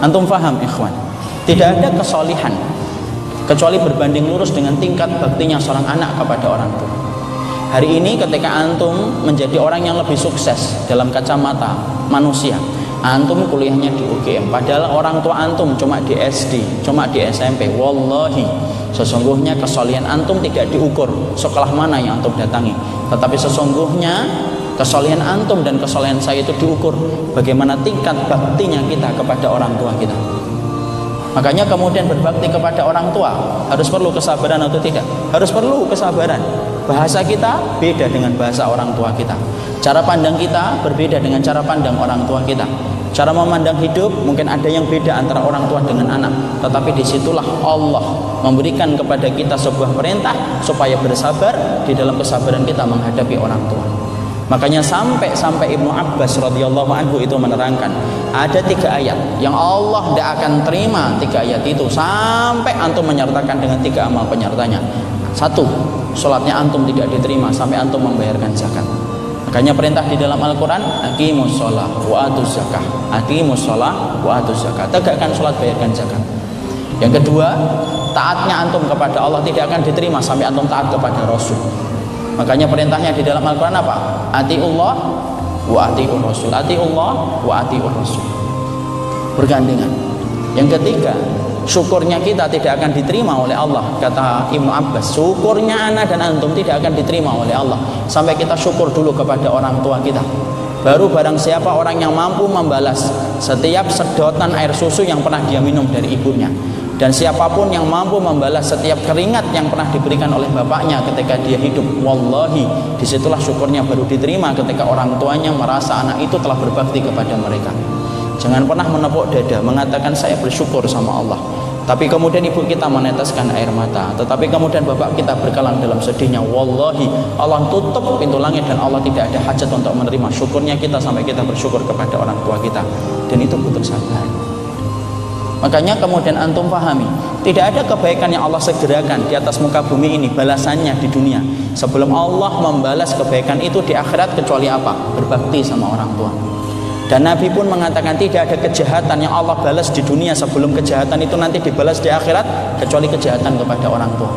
Antum faham ikhwan? Tidak ada kesolihan kecuali berbanding lurus dengan tingkat baktinya seorang anak kepada orang tua. Hari ini ketika antum menjadi orang yang lebih sukses dalam kacamata manusia, antum kuliahnya di UGM padahal orang tua antum cuma di SD, cuma di SMP. Wallahi, sesungguhnya kesolian antum tidak diukur sekolah mana yang antum datangi, tetapi sesungguhnya kesolian antum dan kesolian saya itu diukur bagaimana tingkat baktinya kita kepada orang tua kita. Makanya kemudian berbakti kepada orang tua harus perlu kesabaran atau tidak? Harus perlu kesabaran. Bahasa kita beda dengan bahasa orang tua kita. Cara pandang kita berbeda dengan cara pandang orang tua kita. Cara memandang hidup mungkin ada yang beda antara orang tua dengan anak. Tetapi di situlah Allah memberikan kepada kita sebuah perintah supaya bersabar di dalam kesabaran kita menghadapi orang tua. Makanya sampai sampai Ibnu Abbas radhiyallahu anhu itu menerangkan ada tiga ayat yang Allah tidak akan terima tiga ayat itu sampai antum menyertakan dengan tiga amal penyertanya. Satu, sholatnya antum tidak diterima sampai antum membayarkan zakat. Makanya perintah di dalam Al-Quran Aqimus sholat wa atuz zakah Aqimus sholat wa atuz zakah Tegakkan sholat bayarkan zakat Yang kedua Taatnya antum kepada Allah tidak akan diterima Sampai antum taat kepada Rasul Makanya perintahnya di dalam Al-Quran apa? Allah wa ati'ur Rasul. Allah wa ati'ur Rasul. Bergandengan. Yang ketiga, syukurnya kita tidak akan diterima oleh Allah. Kata Ibnu Abbas, syukurnya anak dan antum tidak akan diterima oleh Allah. Sampai kita syukur dulu kepada orang tua kita. Baru barang siapa orang yang mampu membalas setiap sedotan air susu yang pernah dia minum dari ibunya dan siapa pun yang mampu membalas setiap keringat yang pernah diberikan oleh bapaknya ketika dia hidup wallahi di situlah syukurnya baru diterima ketika orang tuanya merasa anak itu telah berbakti kepada mereka. Jangan pernah menepuk dada mengatakan saya bersyukur sama Allah. Tapi kemudian ibu kita meneteskan air mata. Tetapi kemudian bapak kita berkelang dalam sedihnya wallahi Allah tutup pintu langit dan Allah tidak ada hajat untuk menerima syukurnya kita sampai kita bersyukur kepada orang tua kita. Dan itu butuh sabar Makanya kemudian antum pahami, tidak ada kebaikan yang Allah segerakan di atas muka bumi ini balasannya di dunia. Sebelum Allah membalas kebaikan itu di akhirat kecuali apa? Berbakti sama orang tua. Dan Nabi pun mengatakan tidak ada kejahatan yang Allah balas di dunia sebelum kejahatan itu nanti dibalas di akhirat kecuali kejahatan kepada orang tua.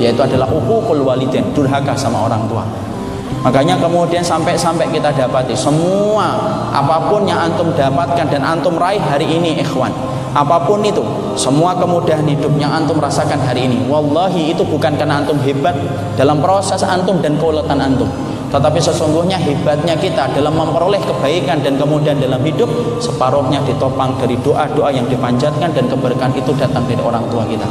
Yaitu adalah uhukul walidin, durhaka sama orang tua. Makanya kemudian sampai-sampai kita dapati semua apa pun yang antum dapatkan dan antum raih hari ini ikhwan apa pun itu semua kemudahan hidup yang antum rasakan hari ini. Wallahi itu bukan karena antum hebat dalam proses antum dan keuletan antum. Tetapi sesungguhnya hebatnya kita dalam memperoleh kebaikan dan kemudian dalam hidup separuhnya ditopang dari doa-doa yang dipanjatkan dan keberkahan itu datang dari orang tua kita.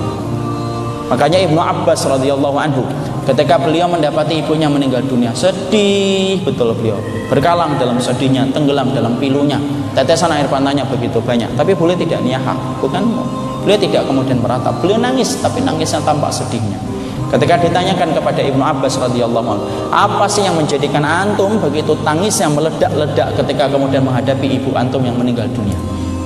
Makanya Ibnu Abbas radhiyallahu anhu ketika beliau mendapati ibunya meninggal dunia sedih betul beliau. Berkalang dalam sedihnya tenggelam dalam pilunya. Tetesan air panahnya begitu banyak tapi beliau tidak niyaha bukan? Beliau tidak kemudian meratap beliau nangis tapi nangisnya tampak sedihnya. Ketika ditanyakan kepada Ibnu Abbas radhiyallahu anhu apa sih yang menjadikan antum begitu tangis yang meledak-ledak ketika kemudian menghadapi ibu antum yang meninggal dunia?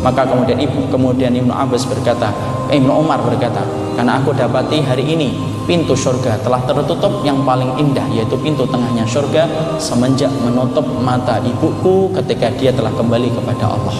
Maka kemudian ibu kemudian Ibnu Abbas berkata Ibnu Umar berkata, karena aku dapati hari ini pintu surga telah tertutup yang paling indah yaitu pintu tengahnya surga semenjak menutup mata ibuku ketika dia telah kembali kepada Allah.